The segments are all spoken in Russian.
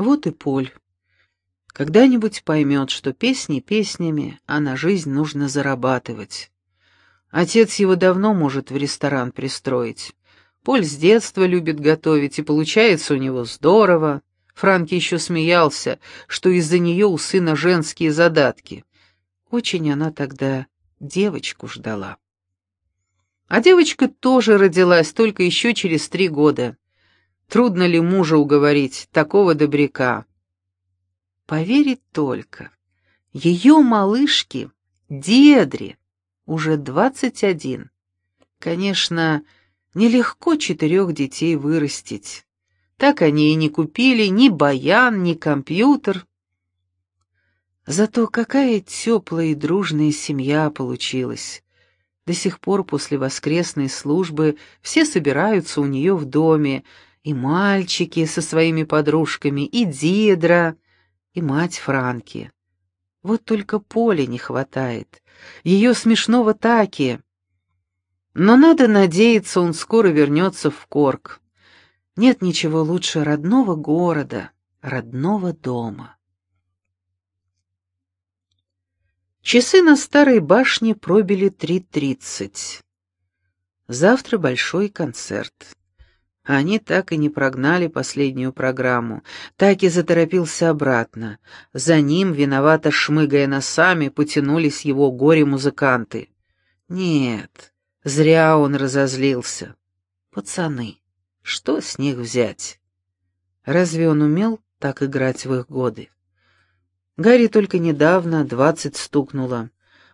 Вот и Поль. Когда-нибудь поймет, что песни песнями, а на жизнь нужно зарабатывать. Отец его давно может в ресторан пристроить. Поль с детства любит готовить, и получается у него здорово. Франки еще смеялся, что из-за нее у сына женские задатки. Очень она тогда девочку ждала. А девочка тоже родилась только еще через три года. Трудно ли мужа уговорить, такого добряка? Поверить только. Ее малышки, Дедри, уже двадцать один. Конечно, нелегко четырех детей вырастить. Так они и не купили ни баян, ни компьютер. Зато какая теплая и дружная семья получилась. До сих пор после воскресной службы все собираются у нее в доме, и мальчики со своими подружками, и Дидра, и мать Франки. Вот только Поли не хватает, ее смешного Таки. Но надо надеяться, он скоро вернется в Корк. Нет ничего лучше родного города, родного дома. Часы на старой башне пробили три тридцать. Завтра большой концерт. Они так и не прогнали последнюю программу. Так и заторопился обратно. За ним, виновато шмыгая носами, потянулись его горе-музыканты. Нет, зря он разозлился. Пацаны, что с них взять? Разве он умел так играть в их годы? Гарри только недавно двадцать стукнуло,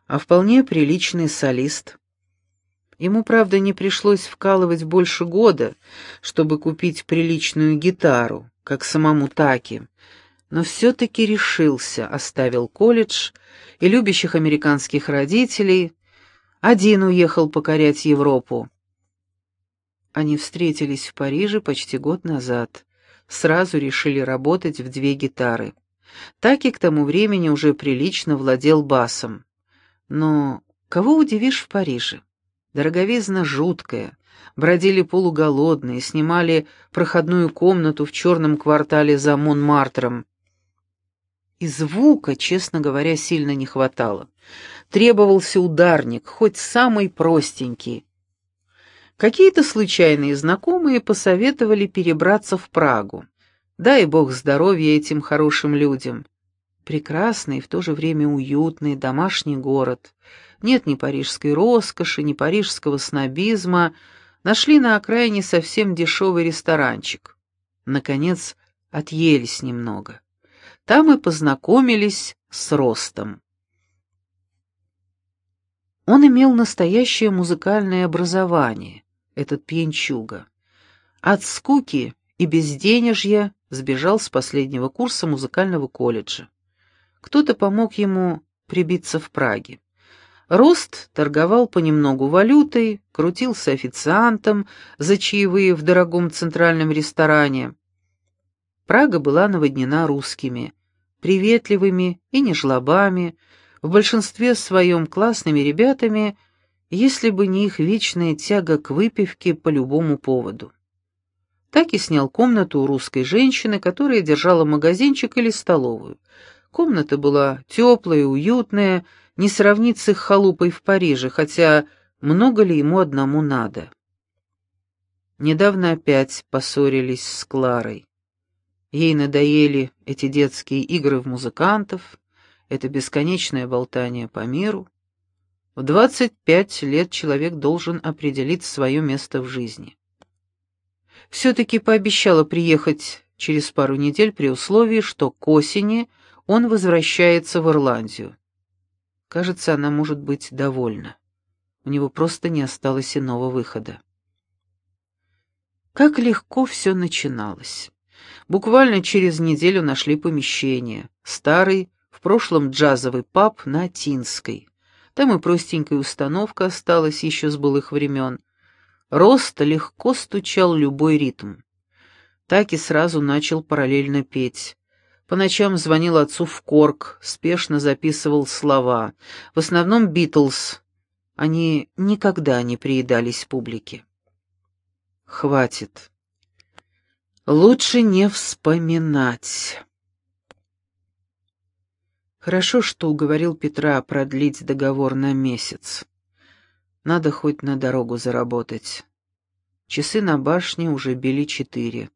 а вполне приличный солист. Ему, правда, не пришлось вкалывать больше года, чтобы купить приличную гитару, как самому Таки, но все-таки решился, оставил колледж и любящих американских родителей, один уехал покорять Европу. Они встретились в Париже почти год назад, сразу решили работать в две гитары. Таки к тому времени уже прилично владел басом. Но кого удивишь в Париже? Дороговизна жуткая. Бродили полуголодные, снимали проходную комнату в черном квартале за Монмартром. И звука, честно говоря, сильно не хватало. Требовался ударник, хоть самый простенький. Какие-то случайные знакомые посоветовали перебраться в Прагу. Дай бог здоровья этим хорошим людям. Прекрасный и в то же время уютный домашний город — нет ни парижской роскоши, ни парижского снобизма, нашли на окраине совсем дешевый ресторанчик. Наконец, отъелись немного. Там и познакомились с Ростом. Он имел настоящее музыкальное образование, этот пьянчуга. От скуки и безденежья сбежал с последнего курса музыкального колледжа. Кто-то помог ему прибиться в Праге. Рост торговал понемногу валютой, крутился официантом за чаевые в дорогом центральном ресторане. Прага была наводнена русскими, приветливыми и не жлобами, в большинстве своем классными ребятами, если бы не их вечная тяга к выпивке по любому поводу. Так и снял комнату у русской женщины, которая держала магазинчик или столовую. Комната была теплая, уютная, не сравнить с их халупой в Париже, хотя много ли ему одному надо. Недавно опять поссорились с Кларой. Ей надоели эти детские игры в музыкантов, это бесконечное болтание по миру. В двадцать пять лет человек должен определить свое место в жизни. Все-таки пообещала приехать через пару недель при условии, что к осени он возвращается в Ирландию. Кажется, она может быть довольна. У него просто не осталось иного выхода. Как легко все начиналось. Буквально через неделю нашли помещение. Старый, в прошлом джазовый паб на Тинской. Там и простенькая установка осталась еще с былых времен. Рост легко стучал любой ритм. Так и сразу начал параллельно петь. По ночам звонил отцу в Корк, спешно записывал слова. В основном «Битлз». Они никогда не приедались публике. «Хватит». Лучше не вспоминать. Хорошо, что уговорил Петра продлить договор на месяц. Надо хоть на дорогу заработать. Часы на башне уже били четыре.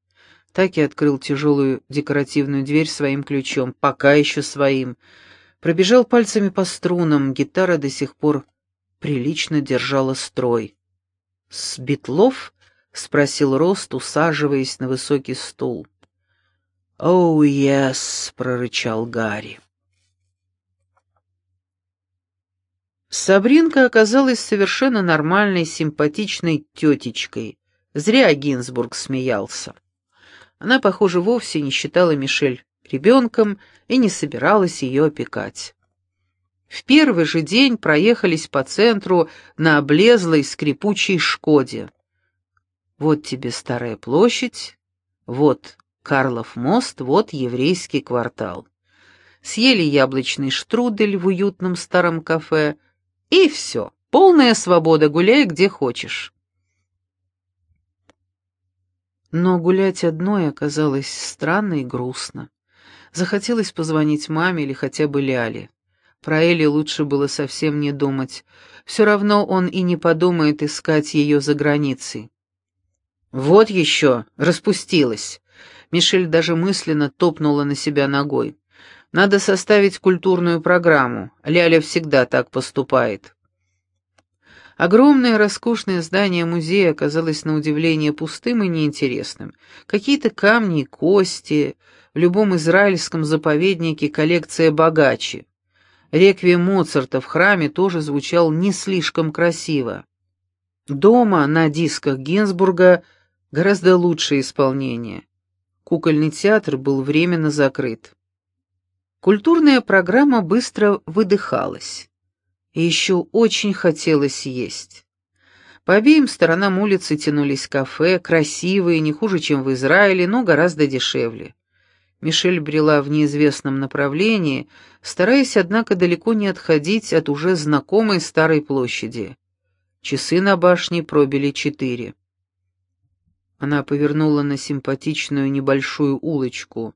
Так и открыл тяжелую декоративную дверь своим ключом, пока еще своим. Пробежал пальцами по струнам, гитара до сих пор прилично держала строй. «С Битлов?» — спросил Рост, усаживаясь на высокий стул. «Оу, oh, yes», — прорычал Гарри. Сабринка оказалась совершенно нормальной, симпатичной тетечкой. Зря Гинзбург смеялся. Она, похоже, вовсе не считала Мишель ребенком и не собиралась ее опекать. В первый же день проехались по центру на облезлой скрипучей «Шкоде». Вот тебе Старая площадь, вот Карлов мост, вот еврейский квартал. Съели яблочный штрудель в уютном старом кафе, и все, полная свобода, гуляй где хочешь. Но гулять одной оказалось странно и грустно. Захотелось позвонить маме или хотя бы Ляле. Про Эли лучше было совсем не думать. Все равно он и не подумает искать ее за границей. «Вот еще, распустилась!» Мишель даже мысленно топнула на себя ногой. «Надо составить культурную программу. Ляля всегда так поступает». Огромное роскошное здание музея оказалось на удивление пустым и неинтересным. Какие-то камни и кости, в любом израильском заповеднике коллекция богаче. Реквием Моцарта в храме тоже звучал не слишком красиво. Дома на дисках Гинзбурга гораздо лучшее исполнение. Кукольный театр был временно закрыт. Культурная программа быстро выдыхалась. И еще очень хотелось есть. По обеим сторонам улицы тянулись кафе, красивые, не хуже, чем в Израиле, но гораздо дешевле. Мишель брела в неизвестном направлении, стараясь, однако, далеко не отходить от уже знакомой старой площади. Часы на башне пробили четыре. Она повернула на симпатичную небольшую улочку.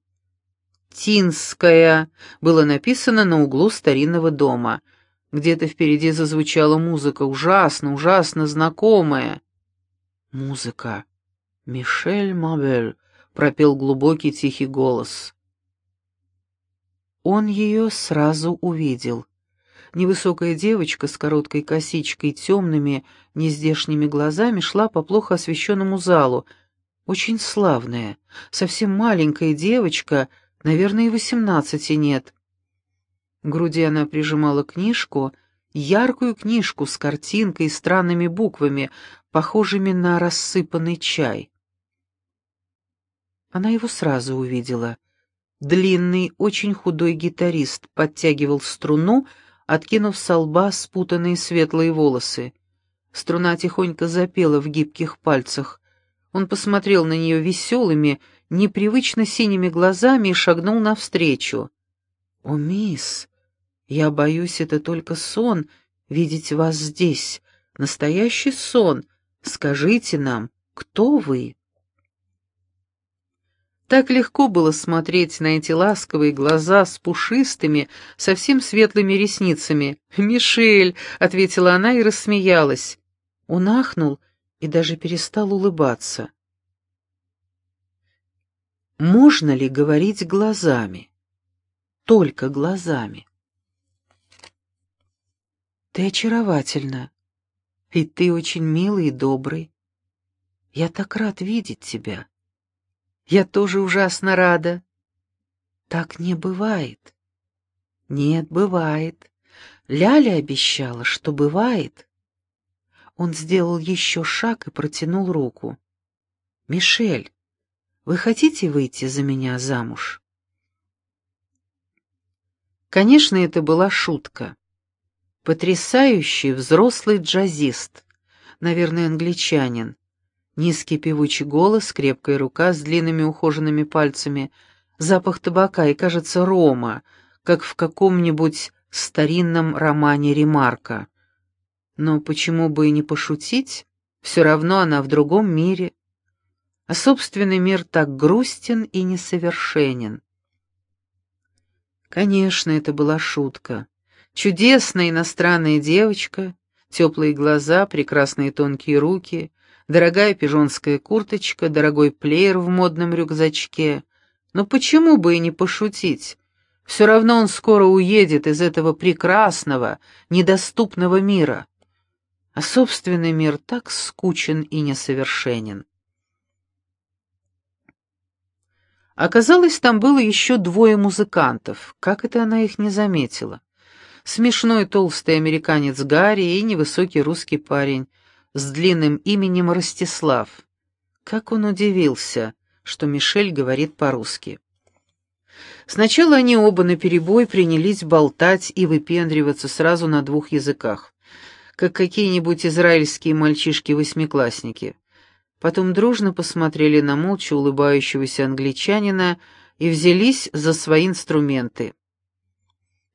«Тинская» было написано на углу старинного дома. Где-то впереди зазвучала музыка, ужасно, ужасно знакомая. Музыка. «Мишель Мабель», пропел глубокий тихий голос. Он ее сразу увидел. Невысокая девочка с короткой косичкой темными, нездешними глазами шла по плохо освещенному залу. Очень славная, совсем маленькая девочка, наверное, и восемнадцати нет. К груди она прижимала книжку, яркую книжку с картинкой и странными буквами, похожими на рассыпанный чай. Она его сразу увидела. Длинный, очень худой гитарист подтягивал струну, откинув со лба спутанные светлые волосы. Струна тихонько запела в гибких пальцах. Он посмотрел на нее веселыми, непривычно синими глазами и шагнул навстречу. «О, мисс, я боюсь, это только сон, видеть вас здесь. Настоящий сон. Скажите нам, кто вы?» Так легко было смотреть на эти ласковые глаза с пушистыми, совсем светлыми ресницами. «Мишель!» — ответила она и рассмеялась. Он ахнул и даже перестал улыбаться. Можно ли говорить глазами? Только глазами. Ты очаровательна, и ты очень милый и добрый. Я так рад видеть тебя. Я тоже ужасно рада. Так не бывает. Нет, бывает. Ляля обещала, что бывает. Он сделал еще шаг и протянул руку. «Мишель, вы хотите выйти за меня замуж?» Конечно, это была шутка. Потрясающий взрослый джазист, наверное, англичанин, Низкий певучий голос, крепкая рука с длинными ухоженными пальцами, запах табака и, кажется, рома, как в каком-нибудь старинном романе Ремарка. Но почему бы и не пошутить? Все равно она в другом мире. а собственный мир так грустен и несовершенен. Конечно, это была шутка. Чудесная иностранная девочка, теплые глаза, прекрасные тонкие руки, дорогая пижонская курточка, дорогой плеер в модном рюкзачке. Но почему бы и не пошутить? Все равно он скоро уедет из этого прекрасного, недоступного мира. А собственный мир так скучен и несовершенен. Оказалось, там было еще двое музыкантов. Как это она их не заметила? Смешной толстый американец Гарри и невысокий русский парень с длинным именем Ростислав. Как он удивился, что Мишель говорит по-русски. Сначала они оба наперебой принялись болтать и выпендриваться сразу на двух языках, как какие-нибудь израильские мальчишки-восьмиклассники. Потом дружно посмотрели на молча улыбающегося англичанина и взялись за свои инструменты.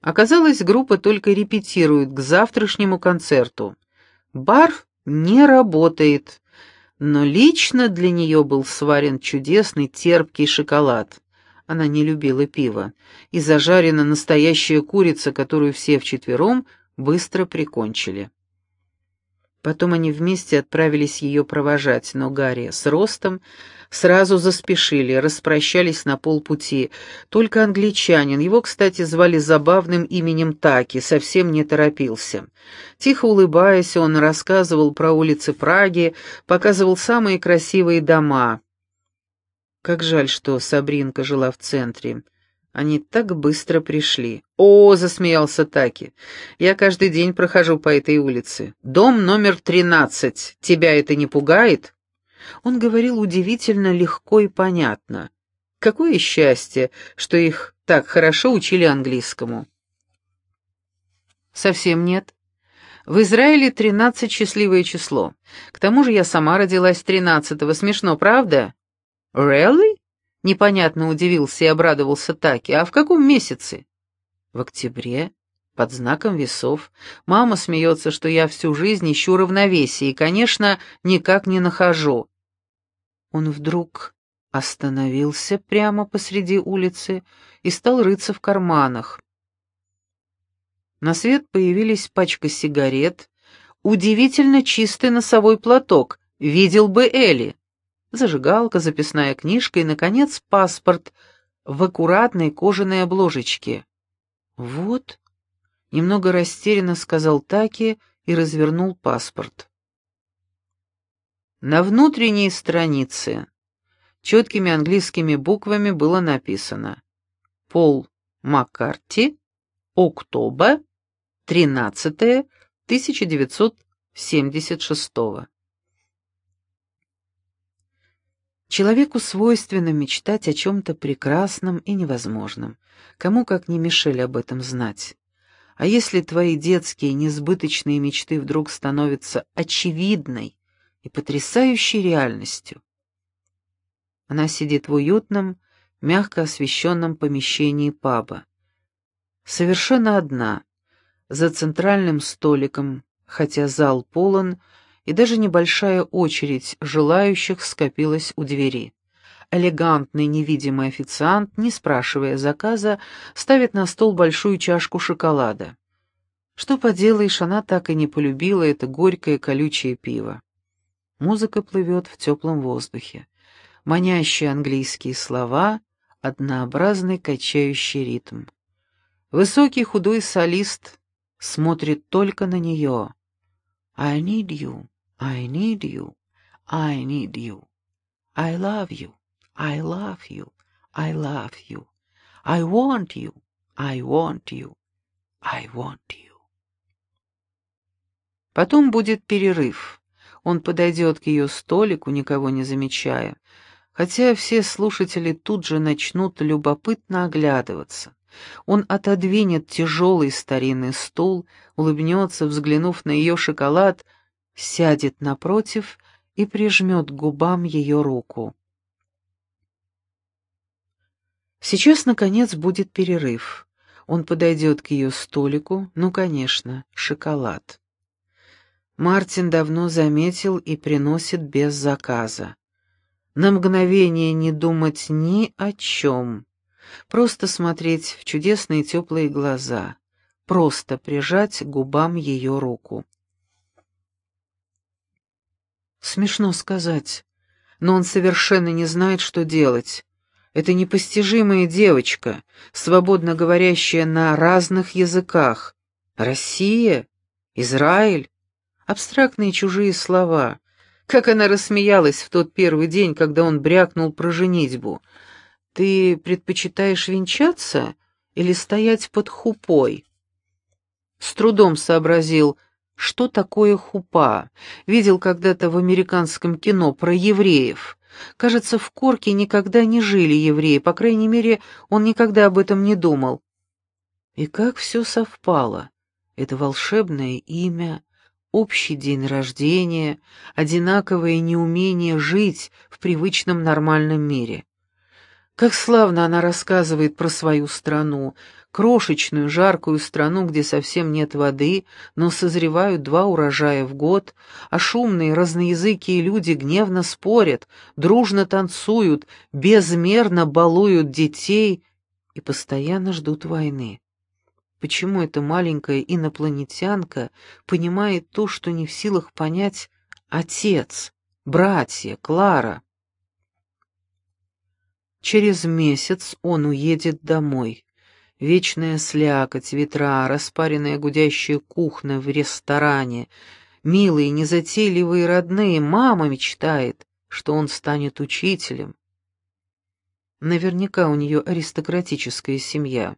Оказалось, группа только репетирует к завтрашнему концерту. Бар не работает, но лично для нее был сварен чудесный терпкий шоколад. Она не любила пива, и зажарена настоящая курица, которую все вчетвером быстро прикончили. Потом они вместе отправились ее провожать, но Гарри с Ростом сразу заспешили, распрощались на полпути. Только англичанин, его, кстати, звали забавным именем Таки, совсем не торопился. Тихо улыбаясь, он рассказывал про улицы Праги, показывал самые красивые дома. Как жаль, что Сабринка жила в центре. Они так быстро пришли. «О!» — засмеялся Таки. «Я каждый день прохожу по этой улице. Дом номер тринадцать. Тебя это не пугает?» Он говорил удивительно легко и понятно. Какое счастье, что их так хорошо учили английскому. «Совсем нет. В Израиле тринадцать счастливое число. К тому же я сама родилась тринадцатого. Смешно, правда?» «Really?» Непонятно удивился и обрадовался Таки. «А в каком месяце?» «В октябре, под знаком весов. Мама смеется, что я всю жизнь ищу равновесие и, конечно, никак не нахожу». Он вдруг остановился прямо посреди улицы и стал рыться в карманах. На свет появились пачка сигарет, удивительно чистый носовой платок, видел бы Элли зажигалка, записная книжка и, наконец, паспорт в аккуратной кожаной обложечке. «Вот», — немного растерянно сказал Таки и развернул паспорт. На внутренней странице четкими английскими буквами было написано «Пол Маккарти, Октоба, 13 1976 Человеку свойственно мечтать о чем-то прекрасном и невозможном. Кому как не Мишель об этом знать. А если твои детские несбыточные мечты вдруг становятся очевидной и потрясающей реальностью? Она сидит в уютном, мягко освещенном помещении паба. Совершенно одна, за центральным столиком, хотя зал полон, и даже небольшая очередь желающих скопилась у двери. Элегантный невидимый официант, не спрашивая заказа, ставит на стол большую чашку шоколада. Что поделаешь, она так и не полюбила это горькое колючее пиво. Музыка плывет в теплом воздухе. Манящие английские слова, однообразный качающий ритм. Высокий худой солист смотрит только на нее. «I need you, I need you. I need you. I love you. I love you. I love you. I want you. I want you. I want you. Потом будет перерыв. Он подойдет к ее столику, никого не замечая, хотя все слушатели тут же начнут любопытно оглядываться. Он отодвинет тяжелый старинный стул, улыбнется, взглянув на ее шоколад — сядет напротив и прижмет к губам ее руку. Сейчас, наконец, будет перерыв. Он подойдет к ее столику, ну, конечно, шоколад. Мартин давно заметил и приносит без заказа. на мгновение не думать ни о чем, просто смотреть в чудесные теплые глаза, просто прижать губам ее руку. Смешно сказать, но он совершенно не знает, что делать. Это непостижимая девочка, свободно говорящая на разных языках. Россия? Израиль? Абстрактные чужие слова. Как она рассмеялась в тот первый день, когда он брякнул про женитьбу. «Ты предпочитаешь венчаться или стоять под хупой?» С трудом сообразил, что такое хупа. Видел когда-то в американском кино про евреев. Кажется, в Корке никогда не жили евреи, по крайней мере, он никогда об этом не думал. И как все совпало. Это волшебное имя, общий день рождения, одинаковое неумение жить в привычном нормальном мире. Как славно она рассказывает про свою страну, крошечную жаркую страну, где совсем нет воды, но созревают два урожая в год, а шумные разноязыкие люди гневно спорят, дружно танцуют, безмерно балуют детей и постоянно ждут войны. Почему эта маленькая инопланетянка понимает то, что не в силах понять отец, братья, Клара? Через месяц он уедет домой. Вечная слякоть, ветра, распаренная гудящая кухня в ресторане, милые, незатейливые родные, мама мечтает, что он станет учителем. Наверняка у нее аристократическая семья.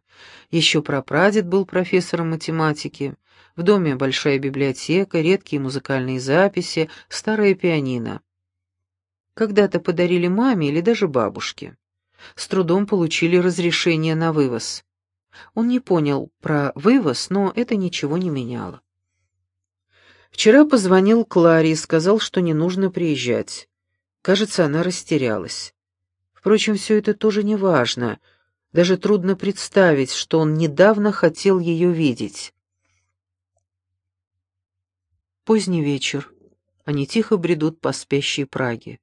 Еще прапрадед был профессором математики. В доме большая библиотека, редкие музыкальные записи, старое пианино. Когда-то подарили маме или даже бабушке. С трудом получили разрешение на вывоз. Он не понял про вывоз, но это ничего не меняло. Вчера позвонил Кларе и сказал, что не нужно приезжать. Кажется, она растерялась. Впрочем, все это тоже не важно. Даже трудно представить, что он недавно хотел ее видеть. Поздний вечер. Они тихо бредут по спящей Праге.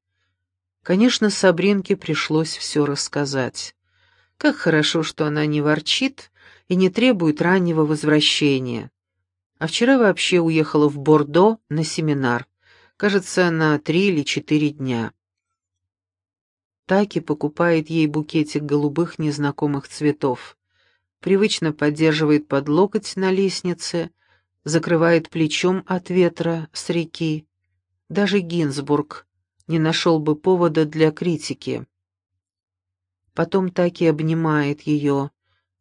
Конечно, Сабринке пришлось все рассказать. Как хорошо, что она не ворчит и не требует раннего возвращения. А вчера вообще уехала в Бордо на семинар. Кажется, на три или четыре дня. Таки покупает ей букетик голубых незнакомых цветов, привычно поддерживает под локоть на лестнице, закрывает плечом от ветра с реки. Даже Гинзбург не нашел бы повода для критики. Потом Таки обнимает ее,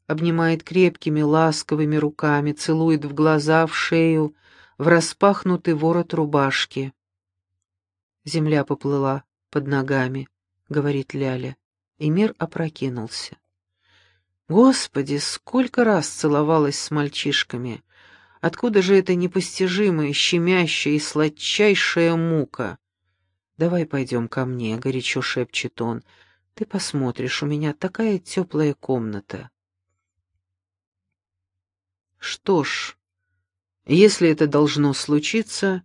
обнимает крепкими ласковыми руками, целует в глаза, в шею, в распахнутый ворот рубашки. Земля поплыла под ногами. — говорит Ляля, и мир опрокинулся. Господи, сколько раз целовалась с мальчишками! Откуда же эта непостижимая, щемящая и сладчайшая мука? «Давай пойдем ко мне», — горячо шепчет он. «Ты посмотришь, у меня такая теплая комната». Что ж, если это должно случиться,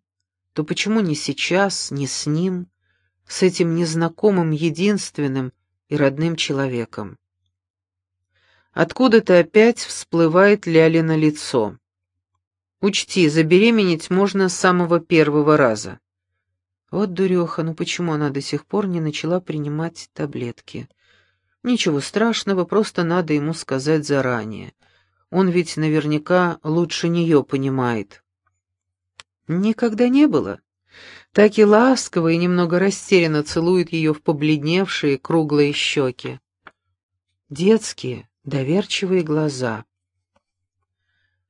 то почему не сейчас, не с ним? с этим незнакомым единственным и родным человеком. Откуда-то опять всплывает Лялина лицо. Учти, забеременеть можно с самого первого раза. Вот дуреха, ну почему она до сих пор не начала принимать таблетки? Ничего страшного, просто надо ему сказать заранее. Он ведь наверняка лучше нее понимает. Никогда не было так и ласково и немного растерянно целует ее в побледневшие круглые щеки. Детские, доверчивые глаза.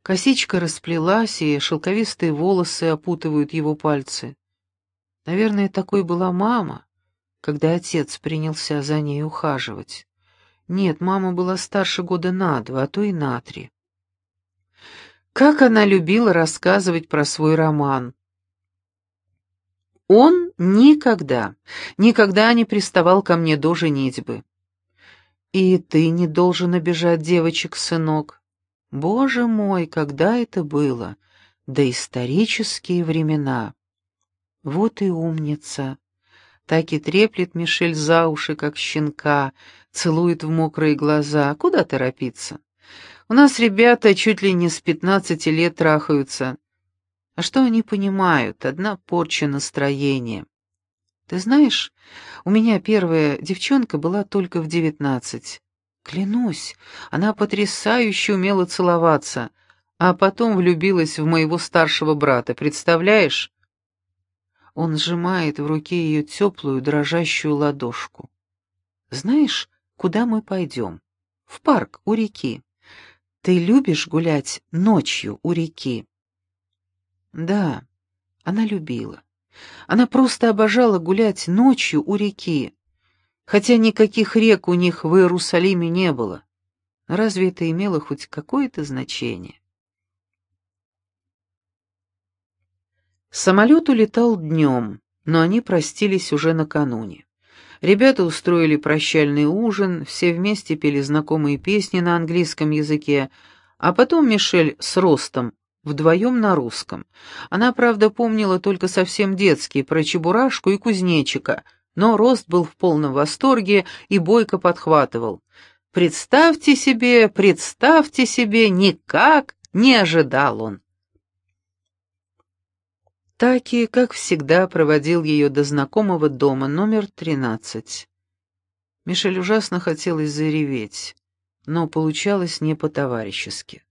Косичка расплелась, и шелковистые волосы опутывают его пальцы. Наверное, такой была мама, когда отец принялся за ней ухаживать. Нет, мама была старше года на два, а то и на три. Как она любила рассказывать про свой роман. Он никогда, никогда не приставал ко мне до женитьбы. И ты не должен обижать девочек, сынок. Боже мой, когда это было? Да исторические времена. Вот и умница. Так и треплет Мишель за уши, как щенка, целует в мокрые глаза. Куда торопиться? У нас ребята чуть ли не с пятнадцати лет трахаются. А что они понимают? Одна порча настроения. Ты знаешь, у меня первая девчонка была только в девятнадцать. Клянусь, она потрясающе умела целоваться, а потом влюбилась в моего старшего брата, представляешь? Он сжимает в руке ее теплую, дрожащую ладошку. «Знаешь, куда мы пойдем? В парк, у реки. Ты любишь гулять ночью у реки?» Да, она любила. Она просто обожала гулять ночью у реки, хотя никаких рек у них в Иерусалиме не было. Разве это имело хоть какое-то значение? Самолет улетал днем, но они простились уже накануне. Ребята устроили прощальный ужин, все вместе пели знакомые песни на английском языке, а потом Мишель с Ростом вдвоем на русском. Она, правда, помнила только совсем детские, про Чебурашку и Кузнечика, но Рост был в полном восторге и бойко подхватывал. «Представьте себе, представьте себе, никак не ожидал он». Таки, как всегда, проводил ее до знакомого дома номер тринадцать. Мишель ужасно хотелось зареветь, но получалось не по-товарищески.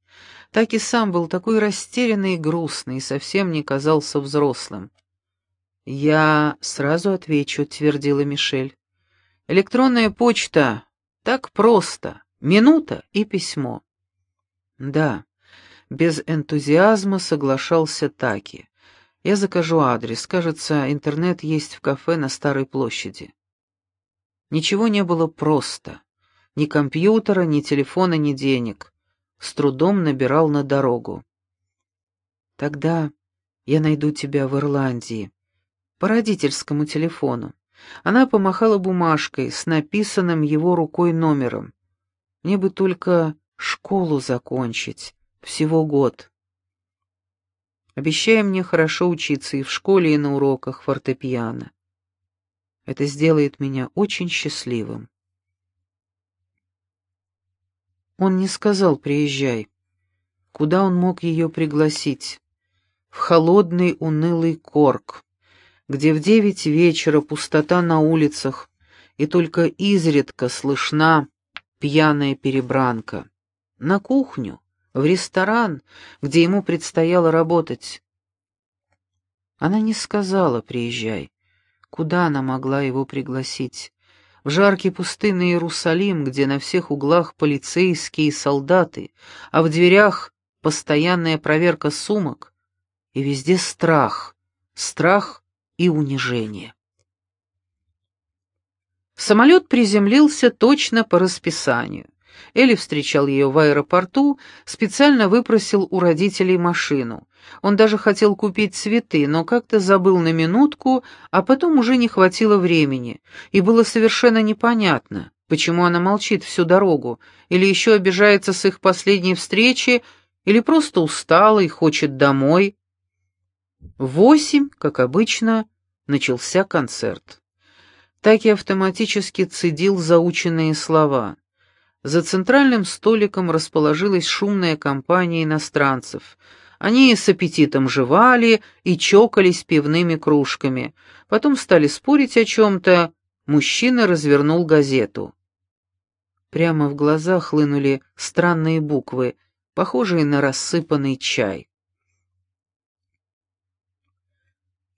Так и сам был такой растерянный и грустный, и совсем не казался взрослым. «Я сразу отвечу», — твердила Мишель. «Электронная почта. Так просто. Минута и письмо». «Да», — без энтузиазма соглашался Таки. «Я закажу адрес. Кажется, интернет есть в кафе на Старой площади». Ничего не было просто. Ни компьютера, ни телефона, ни денег с трудом набирал на дорогу. «Тогда я найду тебя в Ирландии. По родительскому телефону». Она помахала бумажкой с написанным его рукой номером. «Мне бы только школу закончить. Всего год». Обещай мне хорошо учиться и в школе, и на уроках фортепиано. Это сделает меня очень счастливым. Он не сказал «приезжай». Куда он мог ее пригласить? В холодный унылый корк, где в девять вечера пустота на улицах, и только изредка слышна пьяная перебранка. На кухню, в ресторан, где ему предстояло работать. Она не сказала «приезжай». Куда она могла его пригласить? в жаркий пустынный Иерусалим, где на всех углах полицейские и солдаты, а в дверях постоянная проверка сумок, и везде страх, страх и унижение. Самолет приземлился точно по расписанию. Элли встречал ее в аэропорту, специально выпросил у родителей машину. Он даже хотел купить цветы, но как-то забыл на минутку, а потом уже не хватило времени, и было совершенно непонятно, почему она молчит всю дорогу, или еще обижается с их последней встречи, или просто устала и хочет домой. Восемь, как обычно, начался концерт. Так и автоматически цедил заученные слова. За центральным столиком расположилась шумная компания иностранцев — они с аппетитом жевали и чокались пивными кружками. Потом стали спорить о чем-то. Мужчина развернул газету. Прямо в глаза хлынули странные буквы, похожие на рассыпанный чай.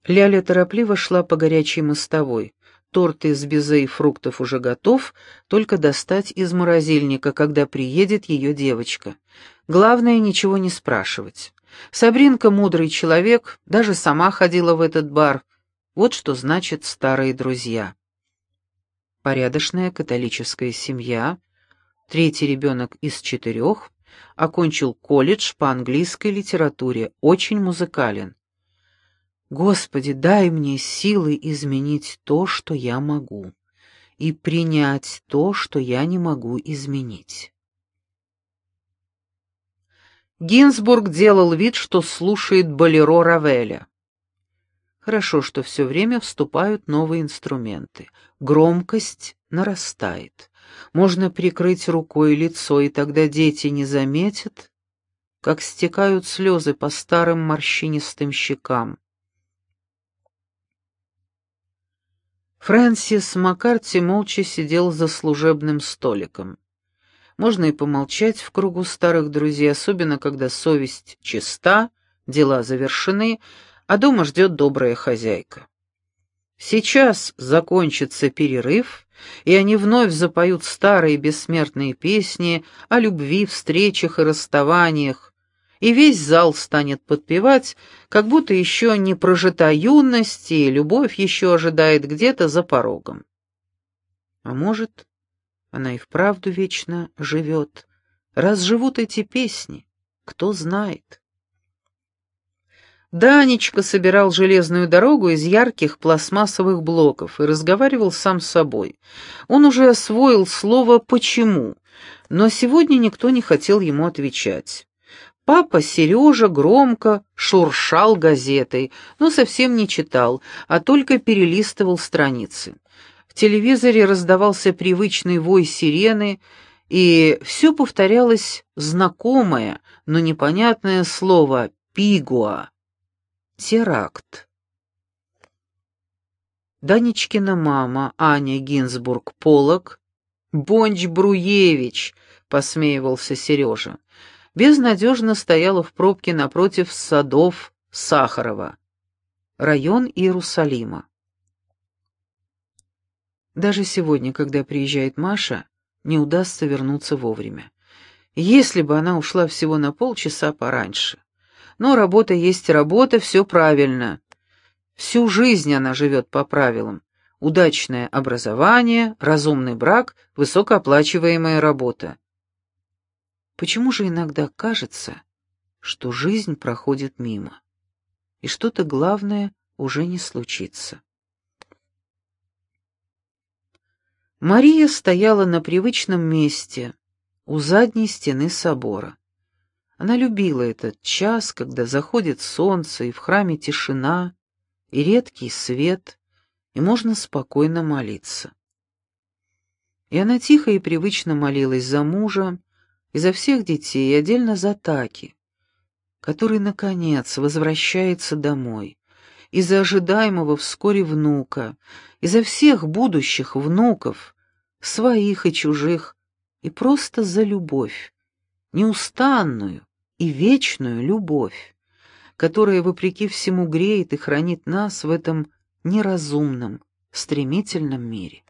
Ляля торопливо шла по горячей мостовой. Торт из безе и фруктов уже готов, только достать из морозильника, когда приедет ее девочка. Главное, ничего не спрашивать. Сабринка мудрый человек, даже сама ходила в этот бар. Вот что значит старые друзья. Порядочная католическая семья, третий ребенок из четырех, окончил колледж по английской литературе, очень музыкален. Господи, дай мне силы изменить то, что я могу, и принять то, что я не могу изменить. Гинзбург делал вид, что слушает болеро Равеля. Хорошо, что все время вступают новые инструменты. Громкость нарастает. Можно прикрыть рукой лицо, и тогда дети не заметят, как стекают слезы по старым морщинистым щекам. Фрэнсис Маккарти молча сидел за служебным столиком. Можно и помолчать в кругу старых друзей, особенно когда совесть чиста, дела завершены, а дома ждет добрая хозяйка. Сейчас закончится перерыв, и они вновь запоют старые бессмертные песни о любви, встречах и расставаниях, и весь зал станет подпевать, как будто еще не прожита юность, и любовь еще ожидает где-то за порогом. А может, она и вправду вечно живет, раз живут эти песни, кто знает. Данечка собирал железную дорогу из ярких пластмассовых блоков и разговаривал сам с собой. Он уже освоил слово «почему», но сегодня никто не хотел ему отвечать. Папа Сережа громко шуршал газетой, но совсем не читал, а только перелистывал страницы. В телевизоре раздавался привычный вой сирены, и все повторялось знакомое, но непонятное слово «פיגוע» — теракт. Данечкина мама, Аня Гинзбург-Полок, «Бонч Бруевич», — посмеивался Сережа безнадежно стояла в пробке напротив садов Сахарова, район Иерусалима. Даже сегодня, когда приезжает Маша, не удастся вернуться вовремя. Если бы она ушла всего на полчаса пораньше. Но работа есть работа, все правильно. Всю жизнь она живет по правилам. Удачное образование, разумный брак, высокооплачиваемая работа. Почему же иногда кажется, что жизнь проходит мимо, и что-то главное уже не случится? Мария стояла на привычном месте, у задней стены собора. Она любила этот час, когда заходит солнце, и в храме тишина, и редкий свет, и можно спокойно молиться. И она тихо и привычно молилась за мужа, и за всех детей, и отдельно за Таки, который, наконец, возвращается домой, и за ожидаемого вскоре внука, и за всех будущих внуков, своих и чужих, и просто за любовь, неустанную и вечную любовь, которая, вопреки всему, греет и хранит нас в этом неразумном, стремительном мире.